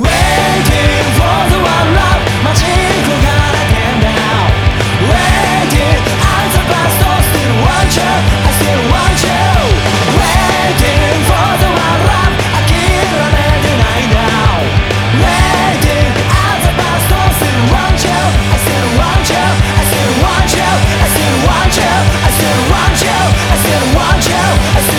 Waiting for the one love now Waiting I still want you I still want you. Waiting for the one love now. Waiting still want you I still want you I still want you I still want you I still want you I still want you